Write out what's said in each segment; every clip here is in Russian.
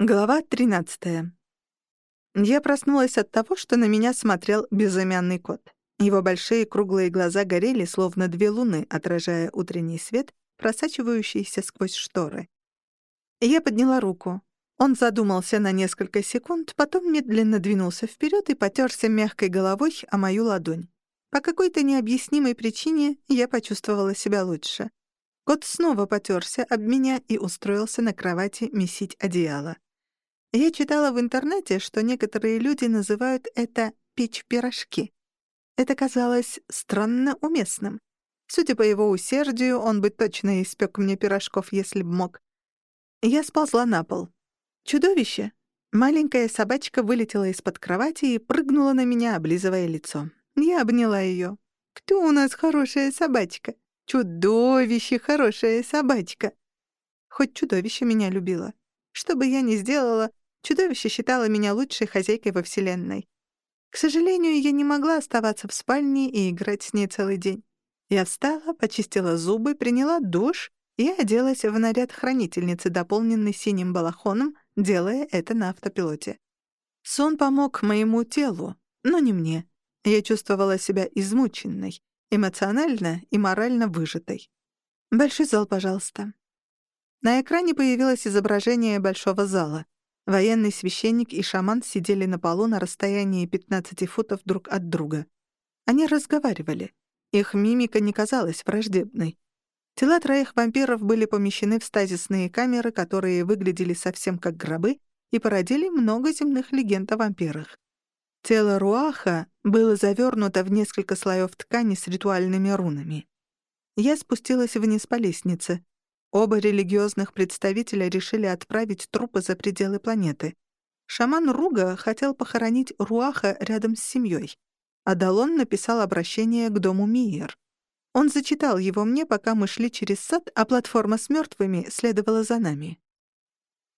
Глава 13. Я проснулась от того, что на меня смотрел безымянный кот. Его большие круглые глаза горели, словно две луны, отражая утренний свет, просачивающийся сквозь шторы. Я подняла руку. Он задумался на несколько секунд, потом медленно двинулся вперед и потерся мягкой головой о мою ладонь. По какой-то необъяснимой причине я почувствовала себя лучше. Кот снова потерся об меня и устроился на кровати месить одеяло. Я читала в интернете, что некоторые люди называют это «печь пирожки». Это казалось странно уместным. Судя по его усердию, он бы точно испек мне пирожков, если б мог. Я сползла на пол. Чудовище! Маленькая собачка вылетела из-под кровати и прыгнула на меня, облизывая лицо. Я обняла ее. «Кто у нас хорошая собачка? Чудовище хорошая собачка!» Хоть чудовище меня любило. Что бы я ни сделала, Чудовище считало меня лучшей хозяйкой во Вселенной. К сожалению, я не могла оставаться в спальне и играть с ней целый день. Я встала, почистила зубы, приняла душ и оделась в наряд хранительницы, дополненный синим балахоном, делая это на автопилоте. Сон помог моему телу, но не мне. Я чувствовала себя измученной, эмоционально и морально выжатой. «Большой зал, пожалуйста». На экране появилось изображение большого зала — Военный священник и шаман сидели на полу на расстоянии 15 футов друг от друга. Они разговаривали. Их мимика не казалась враждебной. Тела троих вампиров были помещены в стазисные камеры, которые выглядели совсем как гробы и породили много земных легенд о вампирах. Тело Руаха было завернуто в несколько слоев ткани с ритуальными рунами. Я спустилась вниз по лестнице. Оба религиозных представителя решили отправить трупы за пределы планеты. Шаман Руга хотел похоронить Руаха рядом с семьей. Адалон написал обращение к дому Миер. Он зачитал его мне, пока мы шли через сад, а платформа с мертвыми следовала за нами.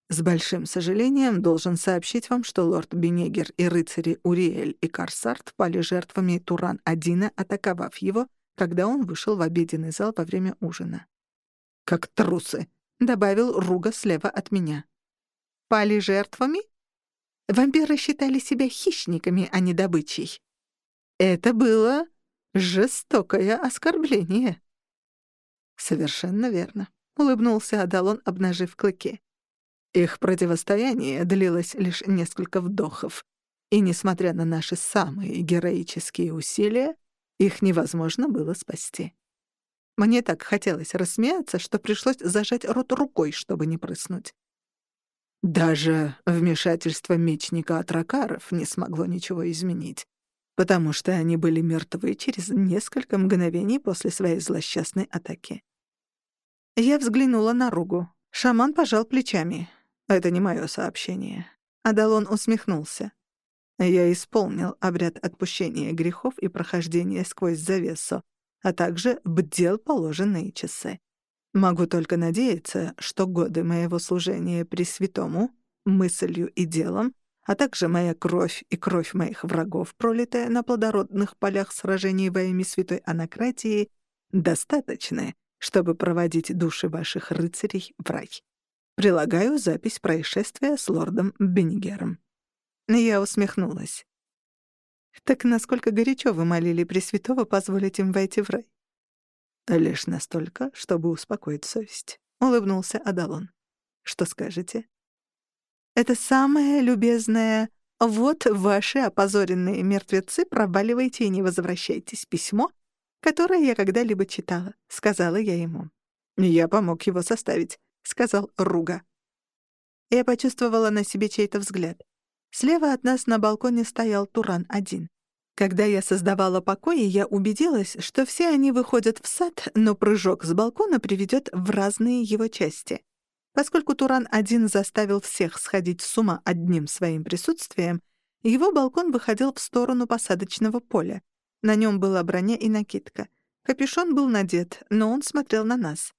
С большим сожалением должен сообщить вам, что лорд Бенегер и рыцари Уриэль и Карсарт пали жертвами Туран-Адина, атаковав его, когда он вышел в обеденный зал во время ужина как трусы», — добавил Руга слева от меня. «Пали жертвами?» Вампиры считали себя хищниками, а не добычей. Это было жестокое оскорбление. «Совершенно верно», — улыбнулся Адалон, обнажив клыки. Их противостояние длилось лишь несколько вдохов, и, несмотря на наши самые героические усилия, их невозможно было спасти. Мне так хотелось рассмеяться, что пришлось зажать рот рукой, чтобы не прыснуть. Даже вмешательство мечника Атракаров не смогло ничего изменить, потому что они были мертвы через несколько мгновений после своей злосчастной атаки. Я взглянула на Ругу. Шаман пожал плечами. Это не мое сообщение. Адалон усмехнулся. Я исполнил обряд отпущения грехов и прохождения сквозь завесу, а также бдел положенные часы. Могу только надеяться, что годы моего служения Пресвятому, мыслью и делом, а также моя кровь и кровь моих врагов, пролитая на плодородных полях сражений во имя Святой Анакратии, достаточны, чтобы проводить души ваших рыцарей в рай. Прилагаю запись происшествия с лордом Беннигером. Я усмехнулась. Так насколько горячо вы молили Пресвятого позволить им войти в рай? Лишь настолько, чтобы успокоить совесть, — улыбнулся Адалон. Что скажете? Это самое любезное «Вот ваши опозоренные мертвецы, проваливайте и не возвращайтесь» письмо, которое я когда-либо читала, — сказала я ему. «Я помог его составить», — сказал Руга. Я почувствовала на себе чей-то взгляд. Слева от нас на балконе стоял Туран-1. Когда я создавала покои, я убедилась, что все они выходят в сад, но прыжок с балкона приведет в разные его части. Поскольку Туран-1 заставил всех сходить с ума одним своим присутствием, его балкон выходил в сторону посадочного поля. На нем была броня и накидка. Капюшон был надет, но он смотрел на нас.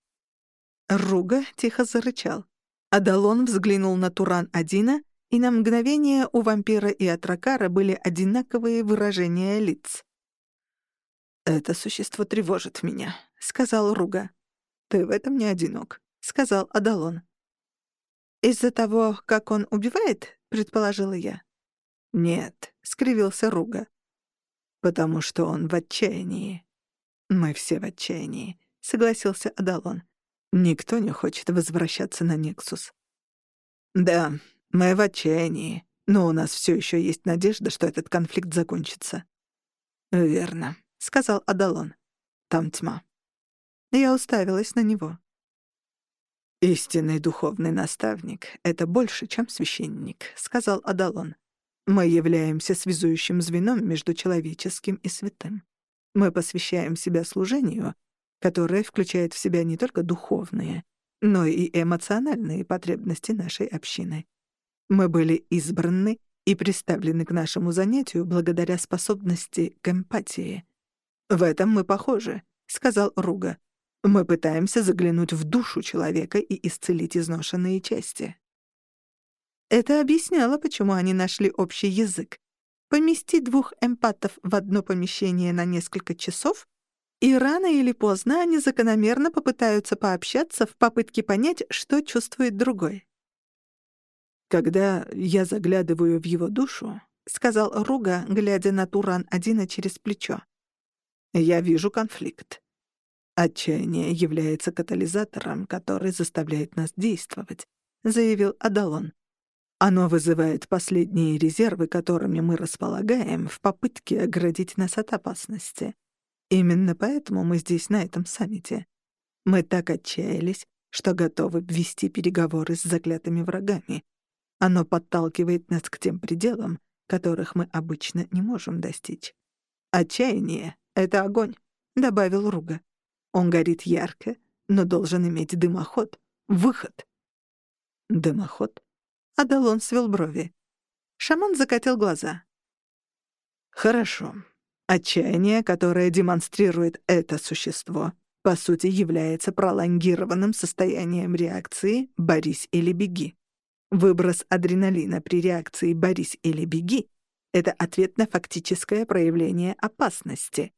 Руга тихо зарычал. Адалон взглянул на Туран-1, и на мгновение у вампира и Атракара были одинаковые выражения лиц. «Это существо тревожит меня», — сказал Руга. «Ты в этом не одинок», — сказал Адалон. «Из-за того, как он убивает?» — предположила я. «Нет», — скривился Руга. «Потому что он в отчаянии». «Мы все в отчаянии», — согласился Адалон. «Никто не хочет возвращаться на Нексус». «Да, мы в отчаянии, но у нас все еще есть надежда, что этот конфликт закончится». «Верно», — сказал Адалон. «Там тьма». Я уставилась на него. «Истинный духовный наставник — это больше, чем священник», — сказал Адалон. «Мы являемся связующим звеном между человеческим и святым. Мы посвящаем себя служению, которое включает в себя не только духовные, но и эмоциональные потребности нашей общины. Мы были избраны и представлены к нашему занятию благодаря способности к эмпатии. В этом мы похожи, сказал Руга. Мы пытаемся заглянуть в душу человека и исцелить изношенные части. Это объясняло, почему они нашли общий язык. Поместить двух эмпатов в одно помещение на несколько часов и рано или поздно они закономерно попытаются пообщаться в попытке понять, что чувствует другой. «Когда я заглядываю в его душу», — сказал Руга, глядя на Туран-1 через плечо, — «я вижу конфликт. Отчаяние является катализатором, который заставляет нас действовать», — заявил Адалон. «Оно вызывает последние резервы, которыми мы располагаем, в попытке оградить нас от опасности. Именно поэтому мы здесь, на этом саммите. Мы так отчаялись, что готовы ввести переговоры с заклятыми врагами. Оно подталкивает нас к тем пределам, которых мы обычно не можем достичь. «Отчаяние — это огонь», — добавил Руга. «Он горит ярко, но должен иметь дымоход, выход». «Дымоход?» — Адалон свел брови. Шаман закатил глаза. «Хорошо. Отчаяние, которое демонстрирует это существо, по сути является пролонгированным состоянием реакции «борись или беги». Выброс адреналина при реакции «борись или беги» — это ответ на фактическое проявление опасности.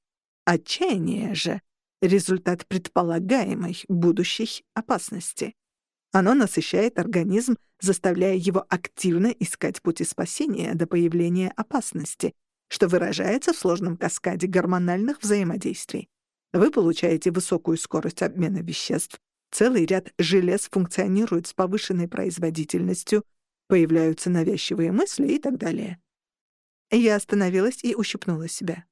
Отчаяние же — результат предполагаемой будущей опасности. Оно насыщает организм, заставляя его активно искать пути спасения до появления опасности, что выражается в сложном каскаде гормональных взаимодействий. Вы получаете высокую скорость обмена веществ, целый ряд желез функционирует с повышенной производительностью, появляются навязчивые мысли и так далее. Я остановилась и ущипнула себя.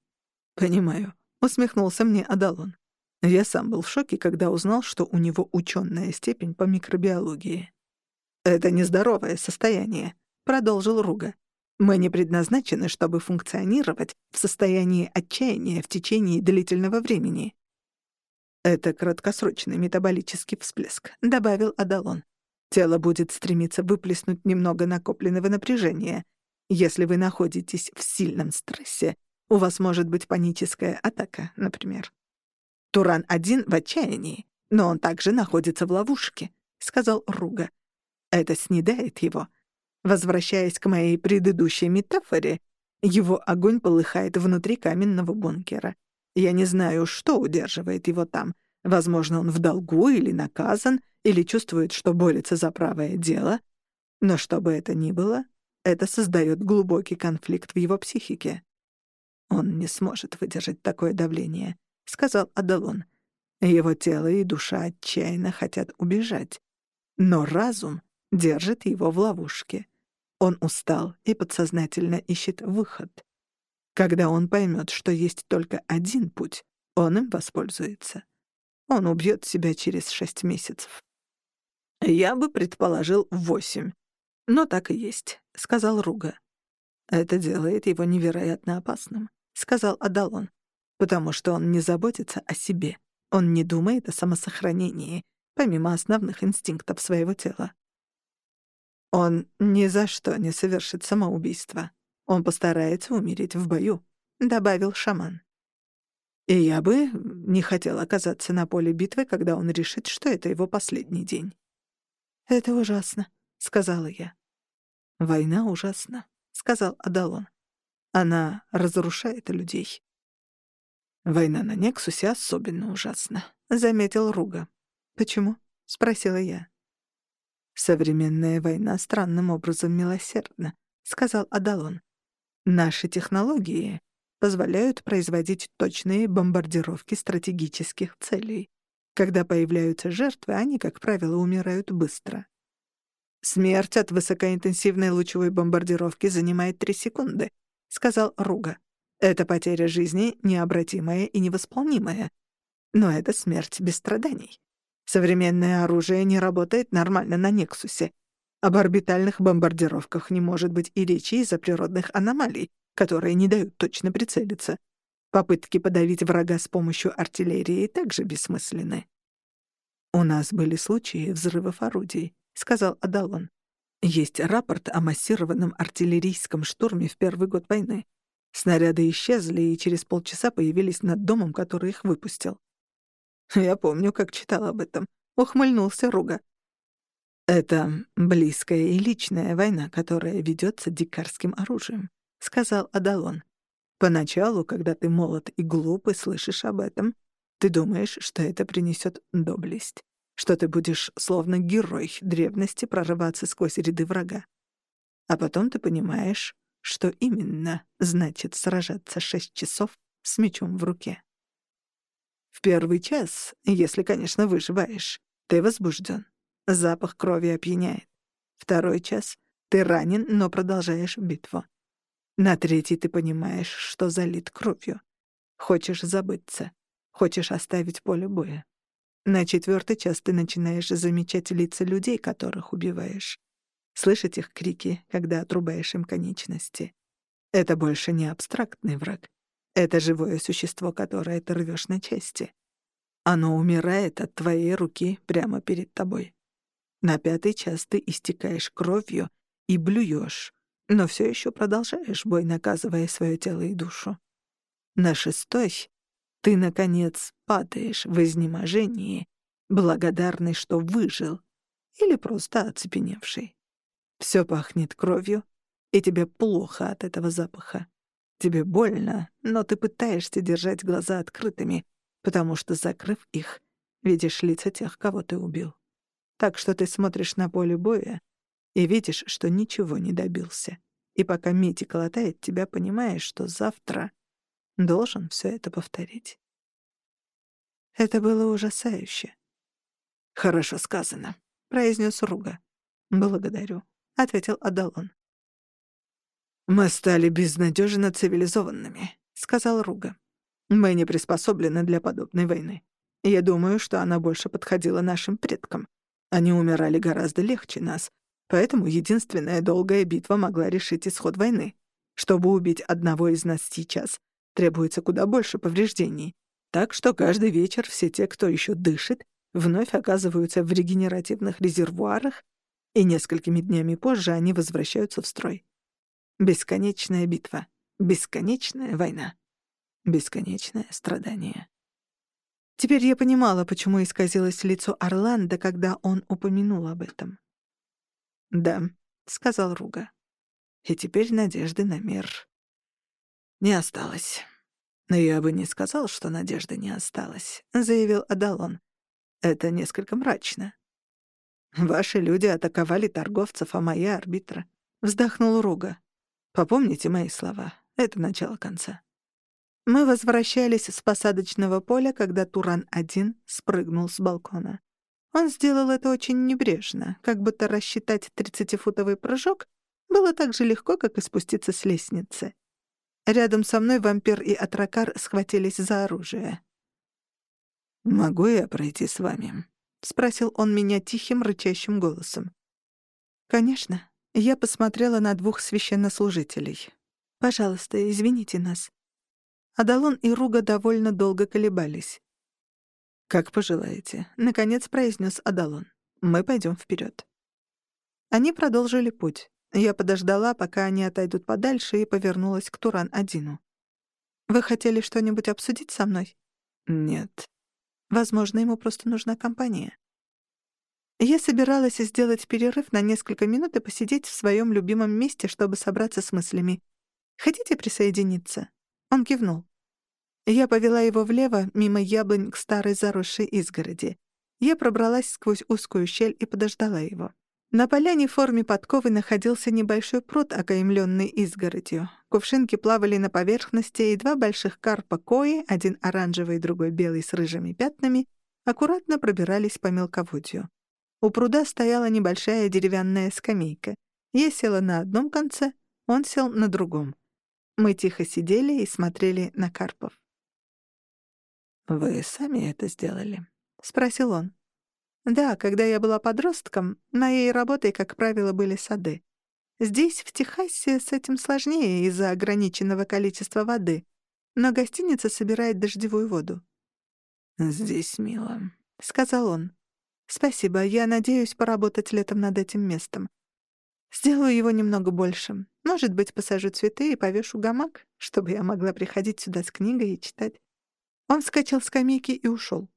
«Понимаю», — усмехнулся мне Адалон. Я сам был в шоке, когда узнал, что у него учёная степень по микробиологии. «Это нездоровое состояние», — продолжил Руга. Мы не предназначены, чтобы функционировать в состоянии отчаяния в течение длительного времени. Это краткосрочный метаболический всплеск, добавил Адалон. Тело будет стремиться выплеснуть немного накопленного напряжения. Если вы находитесь в сильном стрессе, у вас может быть паническая атака, например. Туран-1 в отчаянии, но он также находится в ловушке, сказал Руга. Это снедает его — Возвращаясь к моей предыдущей метафоре, его огонь полыхает внутри каменного бункера. Я не знаю, что удерживает его там. Возможно, он в долгу или наказан, или чувствует, что борется за правое дело. Но что бы это ни было, это создает глубокий конфликт в его психике. «Он не сможет выдержать такое давление», — сказал Адалон. Его тело и душа отчаянно хотят убежать. Но разум держит его в ловушке. Он устал и подсознательно ищет выход. Когда он поймет, что есть только один путь, он им воспользуется. Он убьет себя через шесть месяцев. «Я бы предположил восемь. Но так и есть», — сказал Руга. «Это делает его невероятно опасным», — сказал Адалон, «потому что он не заботится о себе. Он не думает о самосохранении, помимо основных инстинктов своего тела. Он ни за что не совершит самоубийство. Он постарается умереть в бою», — добавил шаман. «И я бы не хотел оказаться на поле битвы, когда он решит, что это его последний день». «Это ужасно», — сказала я. «Война ужасна», — сказал Адалон. «Она разрушает людей». «Война на Нексусе особенно ужасна», — заметил Руга. «Почему?» — спросила я. «Современная война странным образом милосердна», — сказал Адалон. «Наши технологии позволяют производить точные бомбардировки стратегических целей. Когда появляются жертвы, они, как правило, умирают быстро. «Смерть от высокоинтенсивной лучевой бомбардировки занимает три секунды», — сказал Руга. «Это потеря жизни необратимая и невосполнимая. Но это смерть без страданий. Современное оружие не работает нормально на Нексусе. Об орбитальных бомбардировках не может быть и речи из-за природных аномалий, которые не дают точно прицелиться. Попытки подавить врага с помощью артиллерии также бессмысленны. «У нас были случаи взрывов орудий», — сказал Адалон. «Есть рапорт о массированном артиллерийском штурме в первый год войны. Снаряды исчезли и через полчаса появились над домом, который их выпустил. Я помню, как читал об этом. Ухмыльнулся Руга. Это близкая и личная война, которая ведется дикарским оружием, сказал Адалон. Поначалу, когда ты молод и глуп и слышишь об этом, ты думаешь, что это принесет доблесть, что ты будешь словно герой древности прорываться сквозь ряды врага. А потом ты понимаешь, что именно значит сражаться шесть часов с мечом в руке. В первый час, если, конечно, выживаешь, ты возбужден. Запах крови опьяняет. Второй час — ты ранен, но продолжаешь битву. На третий ты понимаешь, что залит кровью. Хочешь забыться. Хочешь оставить поле боя. На четвертый час ты начинаешь замечать лица людей, которых убиваешь. Слышать их крики, когда отрубаешь им конечности. Это больше не абстрактный враг. Это живое существо, которое ты рвёшь на части. Оно умирает от твоей руки прямо перед тобой. На пятый час ты истекаешь кровью и блюешь, но все еще продолжаешь бой, наказывая свое тело и душу. На шестой ты, наконец, падаешь в изнеможении, благодарный, что выжил, или просто оцепеневший. Все пахнет кровью, и тебе плохо от этого запаха. Тебе больно, но ты пытаешься держать глаза открытыми, потому что, закрыв их, видишь лица тех, кого ты убил. Так что ты смотришь на поле боя и видишь, что ничего не добился. И пока Мити колотает тебя, понимаешь, что завтра должен все это повторить. Это было ужасающе. «Хорошо сказано», — произнес Руга. «Благодарю», — ответил Адалон. «Мы стали безнадежно цивилизованными», — сказал Руга. «Мы не приспособлены для подобной войны. Я думаю, что она больше подходила нашим предкам. Они умирали гораздо легче нас, поэтому единственная долгая битва могла решить исход войны. Чтобы убить одного из нас сейчас, требуется куда больше повреждений. Так что каждый вечер все те, кто еще дышит, вновь оказываются в регенеративных резервуарах, и несколькими днями позже они возвращаются в строй. Бесконечная битва. Бесконечная война. Бесконечное страдание. Теперь я понимала, почему исказилось лицо Орландо, когда он упомянул об этом. «Да», — сказал Руга. «И теперь надежды на мир не осталось». «Но я бы не сказал, что надежды не осталось», — заявил Адалон. «Это несколько мрачно». «Ваши люди атаковали торговцев, а моя — арбитра», — вздохнул Руга. Попомните мои слова. Это начало конца. Мы возвращались с посадочного поля, когда Туран-1 спрыгнул с балкона. Он сделал это очень небрежно, как будто рассчитать тридцатифутовый прыжок было так же легко, как и спуститься с лестницы. Рядом со мной вампир и атракар схватились за оружие. «Могу я пройти с вами?» — спросил он меня тихим, рычащим голосом. «Конечно», я посмотрела на двух священнослужителей. «Пожалуйста, извините нас». Адалон и Руга довольно долго колебались. «Как пожелаете», — наконец произнес Адалон. «Мы пойдем вперед. Они продолжили путь. Я подождала, пока они отойдут подальше, и повернулась к Туран-Адину. «Вы хотели что-нибудь обсудить со мной?» «Нет». «Возможно, ему просто нужна компания». Я собиралась сделать перерыв на несколько минут и посидеть в своем любимом месте, чтобы собраться с мыслями. «Хотите присоединиться?» Он кивнул. Я повела его влево, мимо яблонь к старой заросшей изгороди. Я пробралась сквозь узкую щель и подождала его. На поляне в форме подковы находился небольшой пруд, окаймленный изгородью. Кувшинки плавали на поверхности, и два больших карпа кои, один оранжевый, другой белый с рыжими пятнами, аккуратно пробирались по мелководью. У пруда стояла небольшая деревянная скамейка. Я села на одном конце, он сел на другом. Мы тихо сидели и смотрели на карпов. «Вы сами это сделали?» — спросил он. Да, когда я была подростком, моей работой, как правило, были сады. Здесь, в Техасе, с этим сложнее из-за ограниченного количества воды, но гостиница собирает дождевую воду. «Здесь мило», — сказал он. «Спасибо, я надеюсь поработать летом над этим местом. Сделаю его немного большим. Может быть, посажу цветы и повешу гамак, чтобы я могла приходить сюда с книгой и читать». Он вскочил с скамейки и ушел.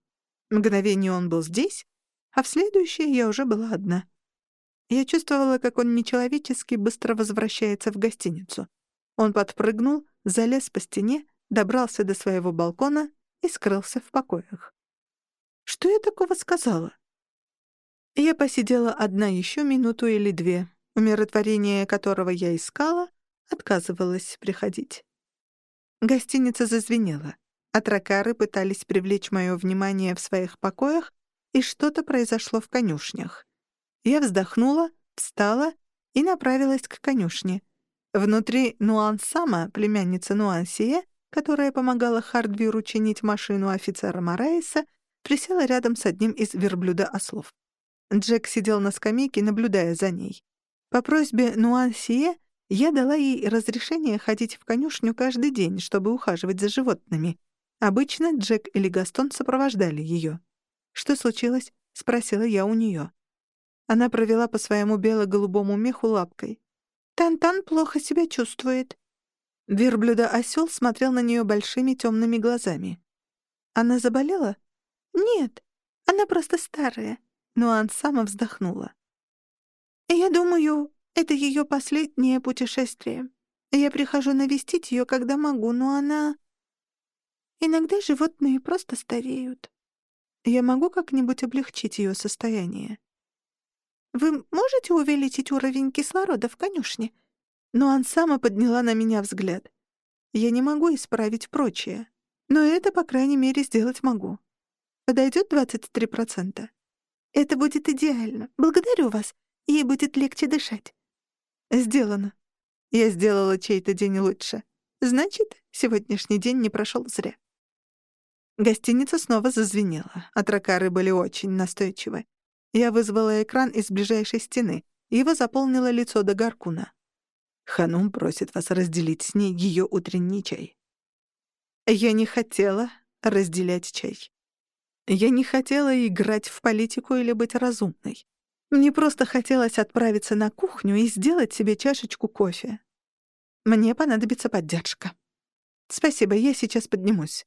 Мгновение он был здесь, а в следующее я уже была одна. Я чувствовала, как он нечеловечески быстро возвращается в гостиницу. Он подпрыгнул, залез по стене, добрался до своего балкона и скрылся в покоях. Что я такого сказала? Я посидела одна еще минуту или две, умиротворение которого я искала, отказывалась приходить. Гостиница зазвенела. Атракары пытались привлечь мое внимание в своих покоях, и что-то произошло в конюшнях. Я вздохнула, встала и направилась к конюшне. Внутри Нуансама, племянница Нуансие, которая помогала Хардвиру чинить машину офицера Мораиса, присела рядом с одним из верблюда-ослов. Джек сидел на скамейке, наблюдая за ней. По просьбе Нуансие я дала ей разрешение ходить в конюшню каждый день, чтобы ухаживать за животными. Обычно Джек или Гастон сопровождали ее. «Что случилось?» — спросила я у нее. Она провела по своему бело-голубому меху лапкой. «Тантан плохо себя чувствует». Верблюда-осёл смотрел на нее большими темными глазами. «Она заболела?» «Нет, она просто старая», — Нуан сама вздохнула. «Я думаю, это ее последнее путешествие. Я прихожу навестить ее, когда могу, но она... Иногда животные просто стареют. Я могу как-нибудь облегчить ее состояние? Вы можете увеличить уровень кислорода в конюшне? Но Ансама подняла на меня взгляд. Я не могу исправить прочее, но это, по крайней мере, сделать могу. Подойдет 23%? Это будет идеально. Благодарю вас. Ей будет легче дышать. Сделано. Я сделала чей-то день лучше. Значит, сегодняшний день не прошел зря. Гостиница снова зазвенела. Атракары были очень настойчивы. Я вызвала экран из ближайшей стены. Его заполнило лицо до Гаркуна. Ханум просит вас разделить с ней ее утренний чай. Я не хотела разделять чай. Я не хотела играть в политику или быть разумной. Мне просто хотелось отправиться на кухню и сделать себе чашечку кофе. Мне понадобится поддержка. Спасибо, я сейчас поднимусь.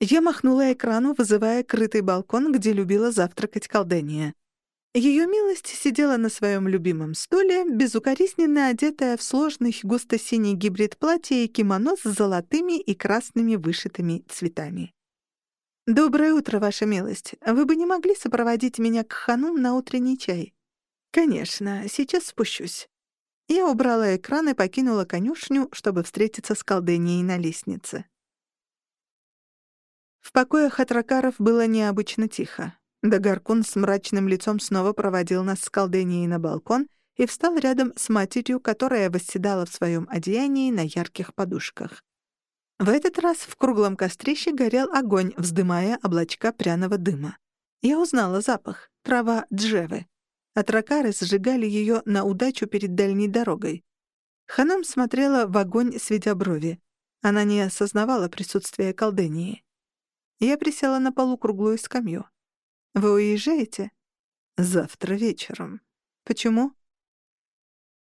Я махнула экрану, вызывая крытый балкон, где любила завтракать колдения. Ее милость сидела на своем любимом стуле, безукоризненно одетая в сложный густо-синий гибрид платья и кимоно с золотыми и красными вышитыми цветами. «Доброе утро, ваша милость. Вы бы не могли сопроводить меня к ханум на утренний чай?» «Конечно, сейчас спущусь». Я убрала экран и покинула конюшню, чтобы встретиться с колденией на лестнице. В покоях Атракаров было необычно тихо. Дагаркун с мрачным лицом снова проводил нас с колденией на балкон и встал рядом с матерью, которая восседала в своем одеянии на ярких подушках. В этот раз в круглом кострище горел огонь, вздымая облачка пряного дыма. Я узнала запах — трава джевы. Атракары сжигали ее на удачу перед дальней дорогой. Ханам смотрела в огонь, сведя брови. Она не осознавала присутствия колдении. Я присела на полу круглую скамью. «Вы уезжаете?» «Завтра вечером». «Почему?»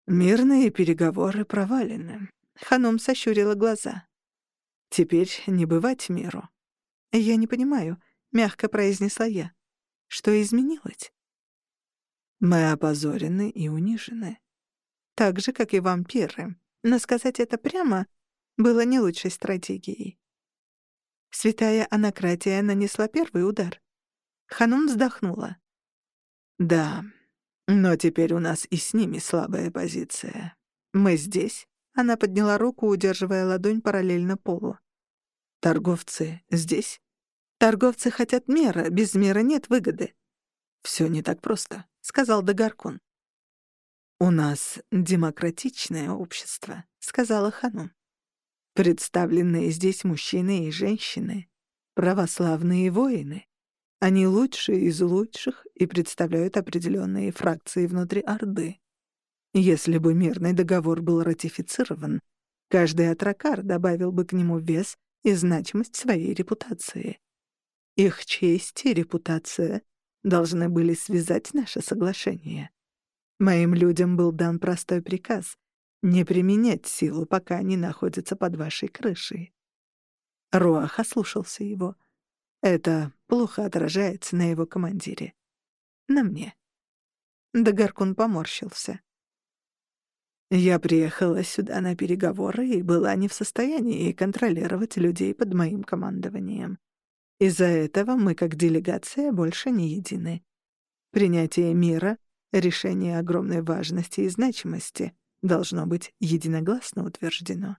«Мирные переговоры провалены». Ханум сощурила глаза. «Теперь не бывать миру». «Я не понимаю», — мягко произнесла я. «Что изменилось?» «Мы опозорены и унижены. Так же, как и вампиры. Но сказать это прямо было не лучшей стратегией. Святая Анакратия нанесла первый удар. Ханум вздохнула. «Да, Но теперь у нас и с ними слабая позиция. Мы здесь. Она подняла руку, удерживая ладонь параллельно полу. Торговцы здесь. Торговцы хотят мира, без мира нет выгоды. Все не так просто, сказал Дагаркун. У нас демократичное общество, сказала Ханум. Представленные здесь мужчины и женщины, православные воины. Они лучшие из лучших и представляют определенные фракции внутри Орды. Если бы мирный договор был ратифицирован, каждый атракар добавил бы к нему вес и значимость своей репутации. Их честь и репутация должны были связать наше соглашение. Моим людям был дан простой приказ — не применять силу, пока они находятся под вашей крышей. Руах ослушался его. Это плохо отражается на его командире. На мне. Дагаркун поморщился. Я приехала сюда на переговоры и была не в состоянии контролировать людей под моим командованием. Из-за этого мы, как делегация, больше не едины. Принятие мира — решение огромной важности и значимости — должно быть единогласно утверждено.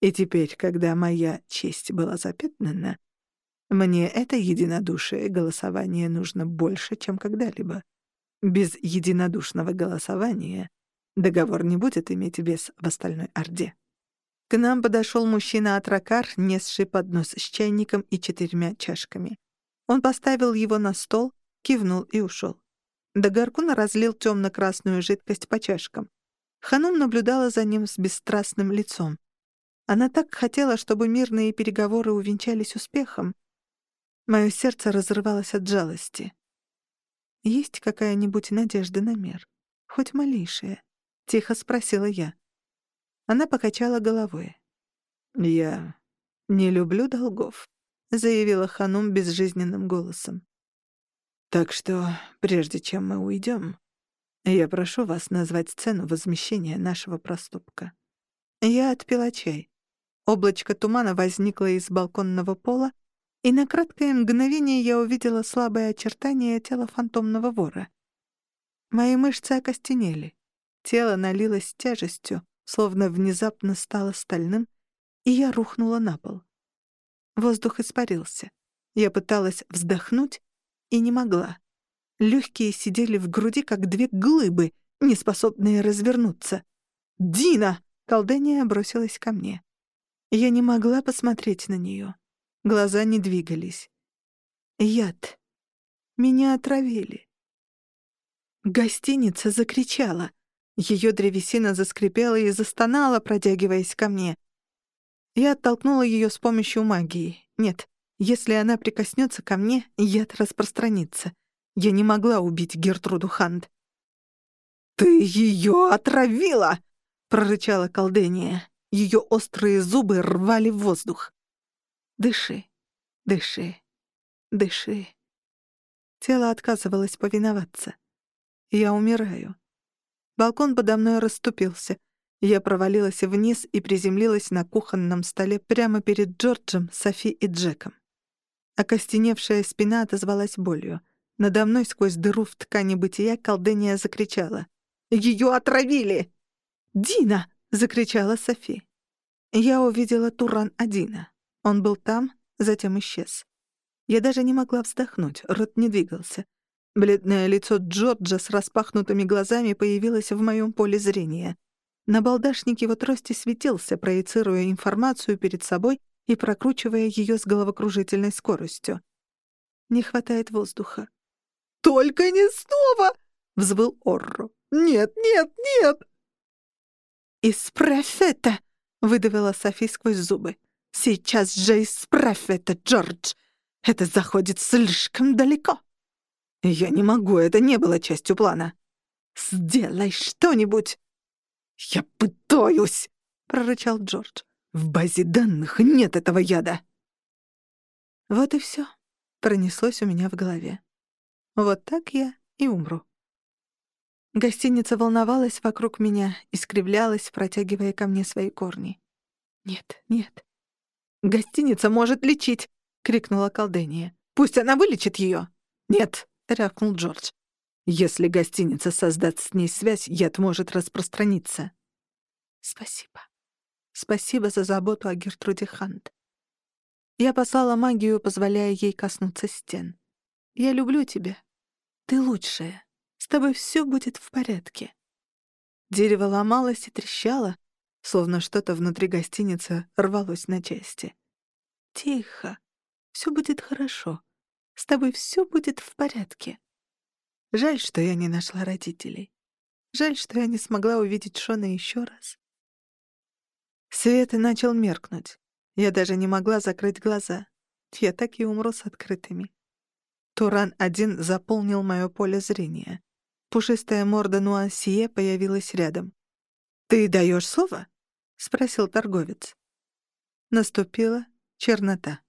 И теперь, когда моя честь была запятнана, мне это единодушие голосование нужно больше, чем когда-либо. Без единодушного голосования договор не будет иметь вес в остальной Орде. К нам подошел мужчина-атракар, несший поднос с чайником и четырьмя чашками. Он поставил его на стол, кивнул и ушел. Дагаркун разлил темно-красную жидкость по чашкам. Ханум наблюдала за ним с бесстрастным лицом. Она так хотела, чтобы мирные переговоры увенчались успехом, Мое сердце разрывалось от жалости. «Есть какая-нибудь надежда на мир? Хоть малейшая?» — тихо спросила я. Она покачала головой. «Я не люблю долгов», — заявила Ханум безжизненным голосом. «Так что, прежде чем мы уйдем, я прошу вас назвать цену возмещения нашего проступка». Я отпила чай. Облачко тумана возникло из балконного пола, и на краткое мгновение я увидела слабое очертание тела фантомного вора. Мои мышцы окостенели, тело налилось тяжестью, словно внезапно стало стальным, и я рухнула на пол. Воздух испарился. Я пыталась вздохнуть и не могла. Легкие сидели в груди, как две глыбы, неспособные развернуться. «Дина!» — колдения бросилась ко мне. Я не могла посмотреть на нее. Глаза не двигались. Яд. Меня отравили. Гостиница закричала. Ее древесина заскрипела и застонала, протягиваясь ко мне. Я оттолкнула ее с помощью магии. Нет, если она прикоснется ко мне, яд распространится. Я не могла убить Гертруду Хант. «Ты ее отравила!» — прорычала колдения. Ее острые зубы рвали воздух. Дыши, дыши, дыши. Тело отказывалось повиноваться. Я умираю. Балкон подо мной расступился. Я провалилась вниз и приземлилась на кухонном столе прямо перед Джорджем, Софи и Джеком. Окостеневшая спина отозвалась болью. Надо мной сквозь дыру в ткани бытия колдыния закричала. «Ее отравили!» «Дина!» — закричала Софи. Я увидела Туран-Адина. Он был там, затем исчез. Я даже не могла вздохнуть, рот не двигался. Бледное лицо Джорджа с распахнутыми глазами появилось в моем поле зрения. На балдашнике его трости светился, проецируя информацию перед собой и прокручивая ее с головокружительной скоростью. Не хватает воздуха. «Только не снова!» — взвыл Орро. «Нет, нет, нет!» «Исправь это!» — выдавила Софи сквозь зубы. Сейчас же исправь это, Джордж. Это заходит слишком далеко. Я не могу, это не было частью плана. Сделай что-нибудь. Я пытаюсь, прорычал Джордж. В базе данных нет этого яда. Вот и все. Пронеслось у меня в голове. Вот так я и умру. Гостиница волновалась вокруг меня, искривлялась, протягивая ко мне свои корни. Нет, нет, «Гостиница может лечить!» — крикнула колдения. «Пусть она вылечит ее!» «Нет!» — рявкнул Джордж. Если гостиница создаст с ней связь, яд может распространиться. Спасибо. Спасибо за заботу о Гертруде Хант. Я послала магию, позволяя ей коснуться стен. Я люблю тебя. Ты лучшая. С тобой все будет в порядке. Дерево ломалось и трещало, словно что-то внутри гостиницы рвалось на части. Тихо. Все будет хорошо. С тобой все будет в порядке. Жаль, что я не нашла родителей. Жаль, что я не смогла увидеть Шона еще раз. Свет начал меркнуть. Я даже не могла закрыть глаза. Я так и умру с открытыми. Туран-1 заполнил мое поле зрения. Пушистая морда Нуансие появилась рядом. «Ты даешь слово?» — спросил торговец. Наступила чернота.